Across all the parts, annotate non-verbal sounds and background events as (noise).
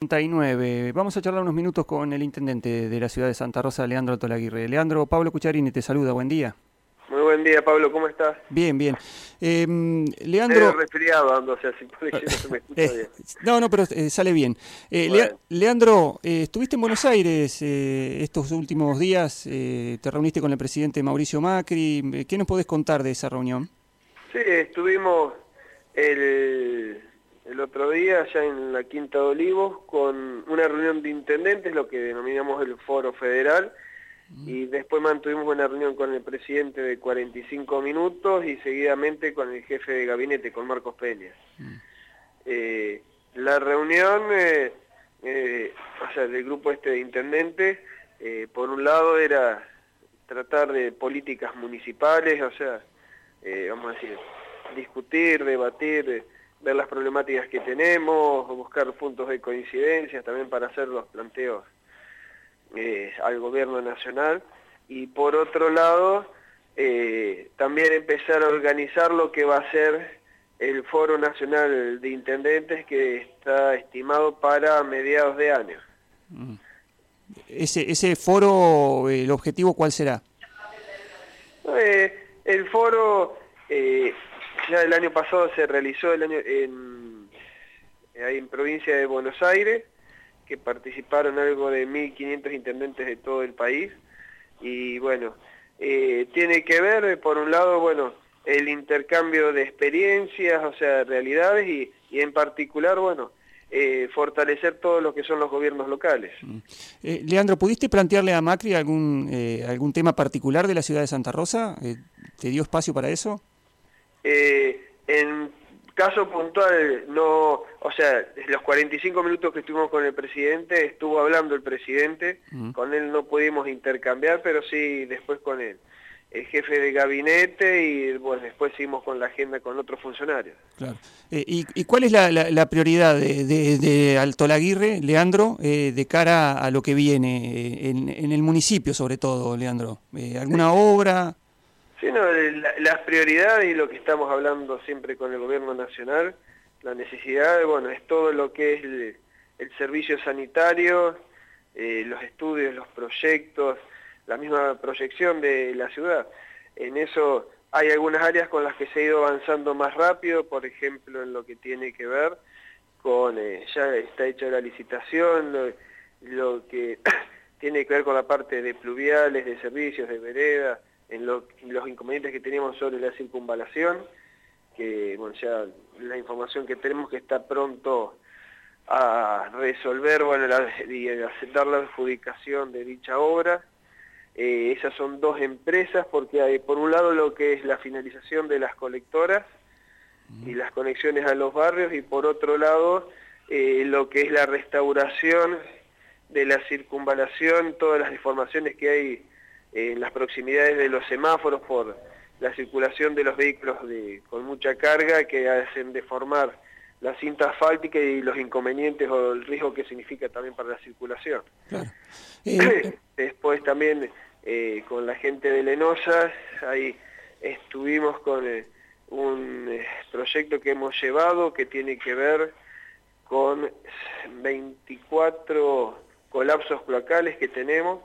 39. Vamos a charlar unos minutos con el intendente de la ciudad de Santa Rosa, Leandro Tolaguirre. Leandro, Pablo Cucharini te saluda, buen día. Muy buen día, Pablo, ¿cómo estás? Bien, bien. Eh, Leandro... resfriado ando, o sea, si por no se me (laughs) escucha eh, bien. No, no, pero eh, sale bien. Eh, Bueno. Leandro, estuviste en Buenos Aires estos últimos días, te reuniste con el presidente Mauricio Macri. ¿Qué nos podés contar de esa reunión? Sí, estuvimos el, el otro día allá en la Quinta de Olivos con una reunión de intendentes, lo que denominamos el Foro Federal, y después mantuvimos una reunión con el presidente de 45 minutos y seguidamente con el jefe de gabinete, con Marcos Peña. Eh, la reunión, eh, eh, o sea, del grupo este de intendentes, por un lado era tratar de políticas municipales, o sea, vamos a decir, discutir, debatir, ver las problemáticas que tenemos, buscar puntos de coincidencia también para hacer los planteos eh, al gobierno nacional y por otro lado eh, también empezar a organizar lo que va a ser el Foro Nacional de Intendentes que está estimado para mediados de año. Mm. Ese, ese foro, eh, ¿el objetivo cuál será? Eh, el foro ya el año pasado se realizó el año en, ahí en provincia de Buenos Aires, que participaron algo de 1.500 intendentes de todo el país. Y bueno, eh, tiene que ver, eh, por un lado, bueno, el intercambio de experiencias, o sea, realidades, y, y en particular, bueno, eh, fortalecer todo lo que son los gobiernos locales. Eh, Leandro, ¿pudiste plantearle a Macri algún, eh, algún tema particular de la ciudad de Santa Rosa? Eh, ¿Te dio espacio para eso? Eh, en caso puntual, no, o sea, los 45 minutos que estuvimos con el presidente, estuvo hablando el presidente, Mm. con él no pudimos intercambiar, pero sí después con él, el jefe de gabinete y bueno, después seguimos con la agenda con otros funcionarios. Claro. Eh, y, y cuál es la, la- la prioridad de, de, de Alto Laguirre, Leandro, eh, de cara a lo que viene eh, en, en el municipio, sobre todo, Leandro? Eh, ¿Alguna obra? Sí, no, la- las prioridades y lo que estamos hablando siempre con el gobierno nacional, la necesidad, bueno, es todo lo que es el, servicio sanitario, eh, los estudios, los proyectos, la misma proyección de la ciudad. En eso hay algunas áreas con las que se ha ido avanzando más rápido, por ejemplo, en lo que tiene que ver con, eh, ya está hecha la licitación, lo que (clears throat) tiene que ver con la parte de pluviales, de servicios, de veredas, en lo- los inconvenientes que teníamos sobre la circunvalación, que bueno, ya la información que tenemos que está pronto a resolver bueno, la, y aceptar la adjudicación de dicha obra. Eh, esas son dos empresas porque hay por un lado lo que es la finalización de las colectoras y las conexiones a los barrios y por otro lado eh, lo que es la restauración de la circunvalación, todas las deformaciones que hay en las proximidades de los semáforos por la circulación de los vehículos de, con mucha carga que hacen deformar la cinta asfáltica y los inconvenientes o el riesgo que significa también para la circulación. Claro. Eh, (clears throat) Después también eh, con la gente de Lenosa, ahí estuvimos con eh, un eh, proyecto que hemos llevado que tiene que ver con 24 colapsos cloacales que tenemos,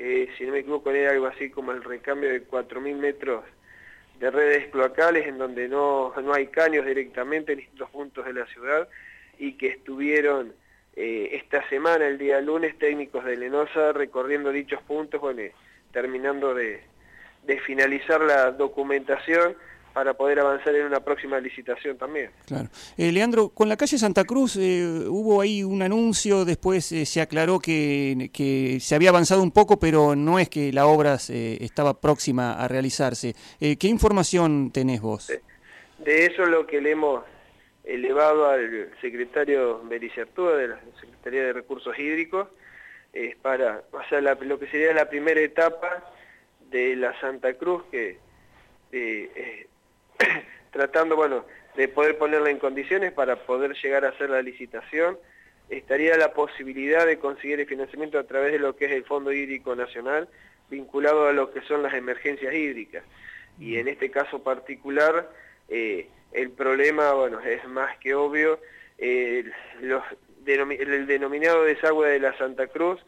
que si no me equivoco era algo así como el recambio de 4.000 metros de redes cloacales en donde no, no hay caños directamente en distintos puntos de la ciudad y que estuvieron eh, esta semana, el día lunes, técnicos de Lenosa recorriendo dichos puntos, bueno, eh, terminando de finalizar la documentación para poder avanzar en una próxima licitación también. Claro. Eh, Leandro, con la calle Santa Cruz eh, hubo ahí un anuncio, después eh, se aclaró que, que se había avanzado un poco, pero no es que la obra se- estaba próxima a realizarse. Eh, ¿Qué información tenés vos? De eso lo que le hemos elevado al secretario Belicertúa de la Secretaría de Recursos Hídricos es para, o sea, la- lo que sería la primera etapa de la Santa Cruz que eh, eh, (coughs) tratando, bueno, de poder ponerla en condiciones para poder llegar a hacer la licitación, estaría la posibilidad de conseguir el financiamiento a través de lo que es el Fondo Hídrico Nacional, vinculado a lo que son las emergencias hídricas. Y en este caso particular, eh, el problema, bueno, es más que obvio, eh, los, el denominado desagüe de la Santa Cruz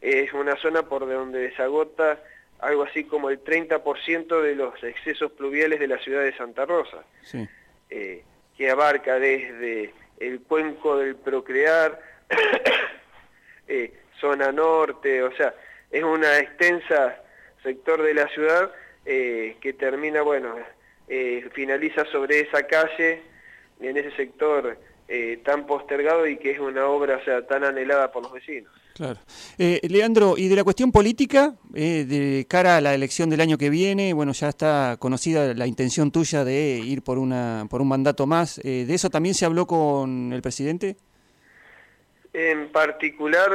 es una zona por donde desagota algo así como el 30% de los excesos pluviales de la ciudad de Santa Rosa, eh, que abarca desde el cuenco del Procrear, (coughs) eh, zona norte, o sea, es una extensa sector de la ciudad eh, que termina, bueno, finaliza sobre esa calle, en ese sector tan postergado y que es una obra, o sea, tan anhelada por los vecinos. Claro. Eh, Leandro, y de la cuestión política, eh, de cara a la elección del año que viene, bueno, ya está conocida la intención tuya de ir por, una, por un mandato más. Eh, ¿De eso también se habló con el presidente? En particular,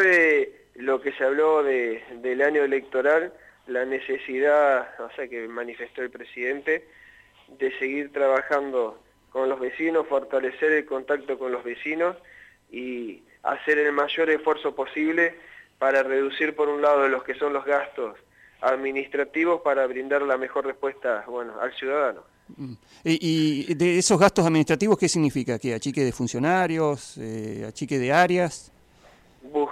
lo que se habló de, del año electoral, la necesidad, o sea, que manifestó el presidente, de seguir trabajando con los vecinos, fortalecer el contacto con los vecinos y hacer el mayor esfuerzo posible para reducir por un lado los que son los gastos administrativos para brindar la mejor respuesta bueno, al ciudadano. Mm. ¿Y, de esos gastos administrativos qué significa? ¿Que achique de funcionarios, eh, achique de áreas?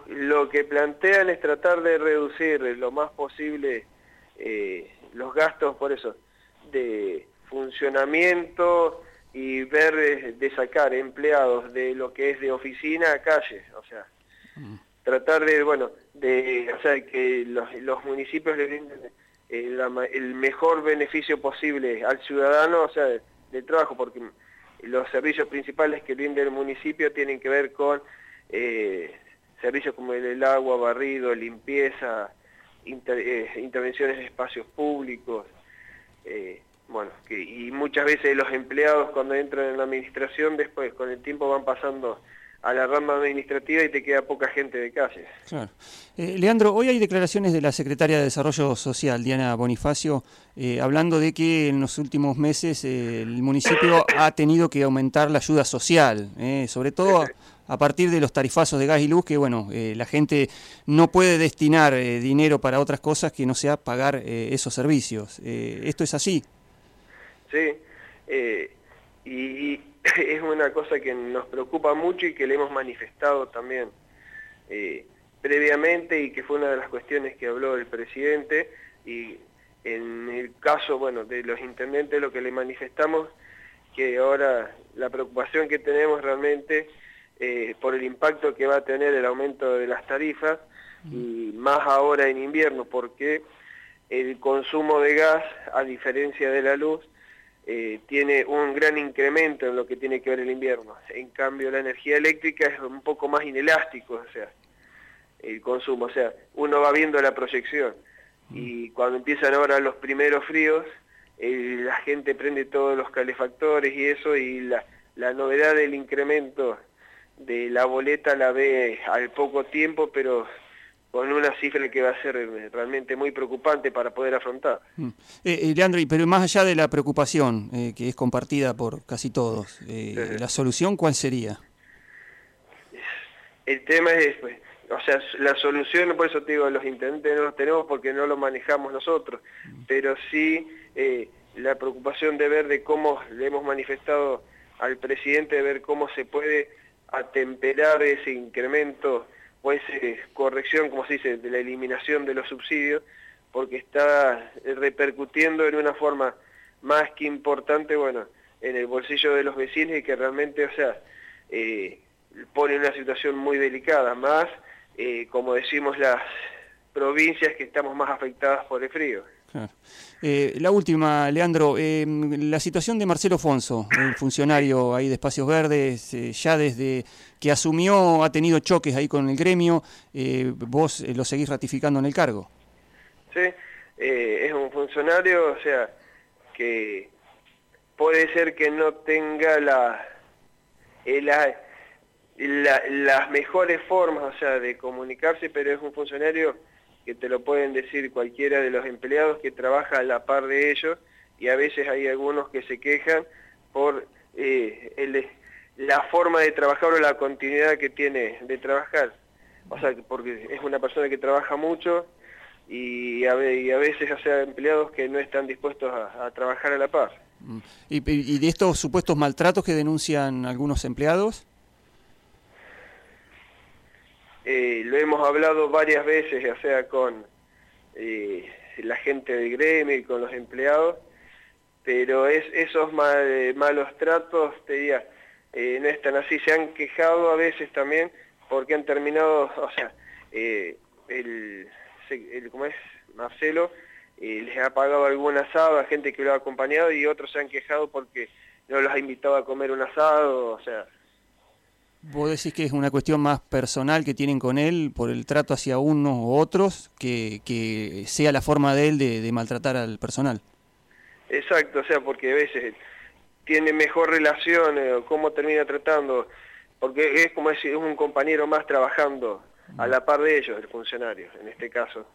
Lo que plantean es tratar de reducir lo más posible eh, los gastos, por eso, de funcionamiento, y ver de sacar empleados de lo que es de oficina a calle, o sea, mm. tratar de, bueno, de hacer que los, municipios le brinden el, mejor beneficio posible al ciudadano, o sea, del trabajo, porque los servicios principales que brinda el municipio tienen que ver con eh, servicios como el, agua, barrido, limpieza, eh, intervenciones de espacios públicos, eh, bueno, que, y muchas veces los empleados cuando entran en la administración después con el tiempo van pasando a la rama administrativa y te queda poca gente de calle. Claro. Eh, Leandro, hoy hay declaraciones de la secretaria de Desarrollo Social, Diana Bonifacio, eh, hablando de que en los últimos meses eh, el municipio ha tenido que aumentar la ayuda social, sobre todo a, partir de los tarifazos de gas y luz, que bueno, la gente no puede destinar dinero para otras cosas que no sea pagar esos servicios. ¿Esto es así? ¿Sí? Eh, y, (laughs) es una cosa que nos preocupa mucho y que le hemos manifestado también eh, previamente y que fue una de las cuestiones que habló el presidente y en el caso bueno de los intendentes lo que le manifestamos que ahora la preocupación que tenemos realmente eh, por el impacto que va a tener el aumento de las tarifas y más ahora en invierno porque el consumo de gas a diferencia de la luz eh, tiene un gran incremento en lo que tiene que ver el invierno. En cambio, la energía eléctrica es un poco más inelástico, o sea, el consumo, o sea, uno va viendo la proyección. Y cuando empiezan ahora los primeros fríos, eh, la gente prende todos los calefactores y eso, y la, la novedad del incremento de la boleta la ve al poco tiempo, pero con una cifra que va a ser eh, realmente muy preocupante para poder afrontar. Mm. Eh, eh, Leandro, pero más allá de la preocupación que es compartida por casi todos, ¿la solución cuál sería? El tema es, pues, o sea, la solución, por eso te digo, los intendentes no los tenemos porque no lo manejamos nosotros, mm. pero sí la preocupación de ver de cómo le hemos manifestado al presidente, de ver cómo se puede atemperar ese incremento o esa corrección, como se dice, de la eliminación de los subsidios, porque está repercutiendo en una forma más que importante, bueno, en el bolsillo de los vecinos y que realmente, o sea, eh, pone una situación muy delicada, más, eh, como decimos, las provincias que estamos más afectadas por el frío. Eh, la última, Leandro, em, la situación de Marcelo Fonso, el funcionario ahí de Espacios Verdes, eh, ya desde que asumió ha tenido choques ahí con el gremio, eh, vos lo seguís ratificando en el cargo. Sí, es un funcionario, o sea, que puede ser que no tenga la, las mejores formas, o sea, de comunicarse, pero es un funcionario que te lo pueden decir cualquiera de los empleados que trabaja a la par de ellos y a veces hay algunos que se quejan por eh, la forma de trabajar o la continuidad que tiene de trabajar. O sea, porque es una persona que trabaja mucho y a, veces hace empleados que no están dispuestos a, trabajar a la par. Mm. ¿Y, de estos supuestos maltratos que denuncian algunos empleados? Eh, lo hemos hablado varias veces, ya sea con eh, la gente del gremio y con los empleados, pero es, esos malos tratos, te diría, no están así, se han quejado a veces también porque han terminado, o sea, el, el, ¿cómo es? Marcelo les ha pagado algún asado a gente que lo ha acompañado y otros se han quejado porque no los ha invitado a comer un asado, o sea... ¿Vos decís que es una cuestión más personal que tienen con él por el trato hacia unos u otros que, que sea la forma de él de, maltratar al personal? Exacto, o sea, porque a veces tiene mejor relación, o cómo termina tratando, porque es como decir, es un compañero más trabajando a la par de ellos, el funcionario, en este caso.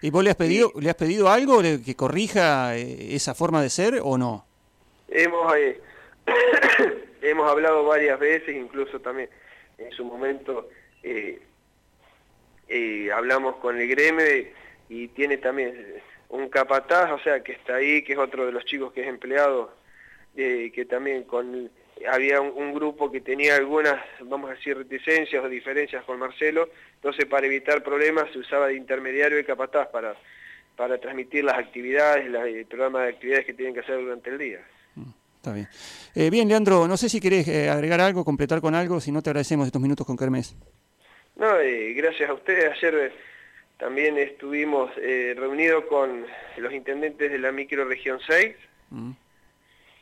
¿Y vos le has pedido, le has pedido algo que corrija eh, esa forma de ser o no? Hemos, eh, hemos hablado varias veces, incluso también en su momento eh, hablamos con el gremio y tiene también un capataz, o sea, que está ahí, que es otro de los chicos que es empleado, que también con había un, grupo que tenía algunas, vamos a decir, reticencias o diferencias con Marcelo, entonces para evitar problemas se usaba de intermediario y capataz para, para transmitir las actividades, el programa de actividades que tienen que hacer durante el día. Está bien. Eh, bien, Leandro, no sé si querés eh, agregar algo, completar con algo, si no te agradecemos estos minutos con Kermés. No, eh, gracias a ustedes. Ayer también estuvimos reunidos con los intendentes de la microregión 6 mm.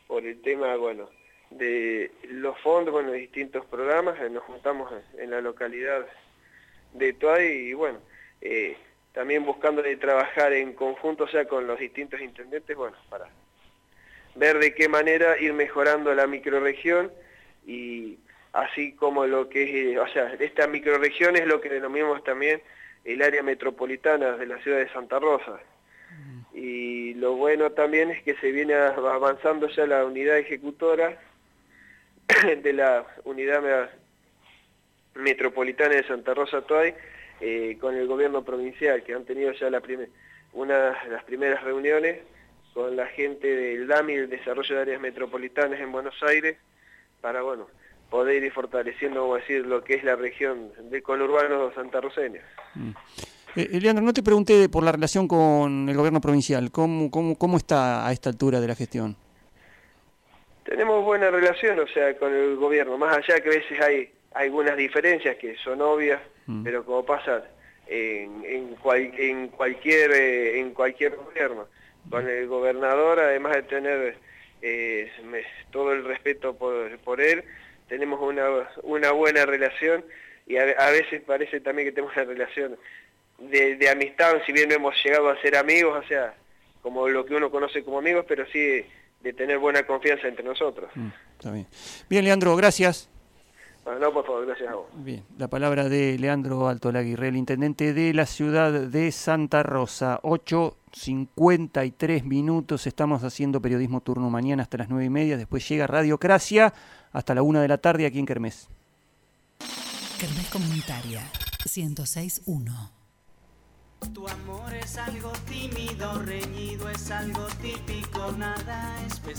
por el tema, bueno, de los fondos, bueno, de distintos programas, nos juntamos en la localidad de Tuay y bueno, eh, también buscando de trabajar en conjunto, o sea, con los distintos intendentes, bueno, para ver de qué manera ir mejorando la microregión y así como lo que es, eh, o sea, esta microregión es lo que denominamos también el área metropolitana de la ciudad de Santa Rosa. Mm. Y lo bueno también es que se viene avanzando ya la unidad ejecutora (coughs) de la unidad metropolitana de Santa Rosa Toay eh, con el gobierno provincial, que han tenido ya la una de las primeras reuniones con la gente del DAMI, el Desarrollo de Áreas Metropolitanas en Buenos Aires, para bueno poder ir fortaleciendo, vamos a decir, lo que es la región del conurbano santarroseño. Mm. Eh, Leandro, no te pregunté por la relación con el gobierno provincial, ¿cómo, cómo, cómo está a esta altura de la gestión? Tenemos buena relación, o sea, con el gobierno, más allá que a veces hay algunas diferencias que son obvias, mm. pero como pasa en, en, cualquier, eh, en cualquier gobierno. Con el gobernador, además de tener eh, todo el respeto por, él, tenemos una, una, buena relación y a, veces parece también que tenemos una relación de, de amistad, si bien no hemos llegado a ser amigos, o sea, como lo que uno conoce como amigos, pero sí de tener buena confianza entre nosotros. Mm, está bien. Bien, Leandro, gracias. Bueno, no, por favor, gracias a vos. Bien, la palabra de Leandro Alto Laguirre, el intendente de la ciudad de Santa Rosa. 8.53 minutos, estamos haciendo periodismo turno mañana hasta las 9 y media, después llega Radiocracia hasta la 1 de la tarde aquí en Kermés. Kermés Comunitaria, 106.1. Tu amor es algo tímido, reñido, es algo típico, nada especial.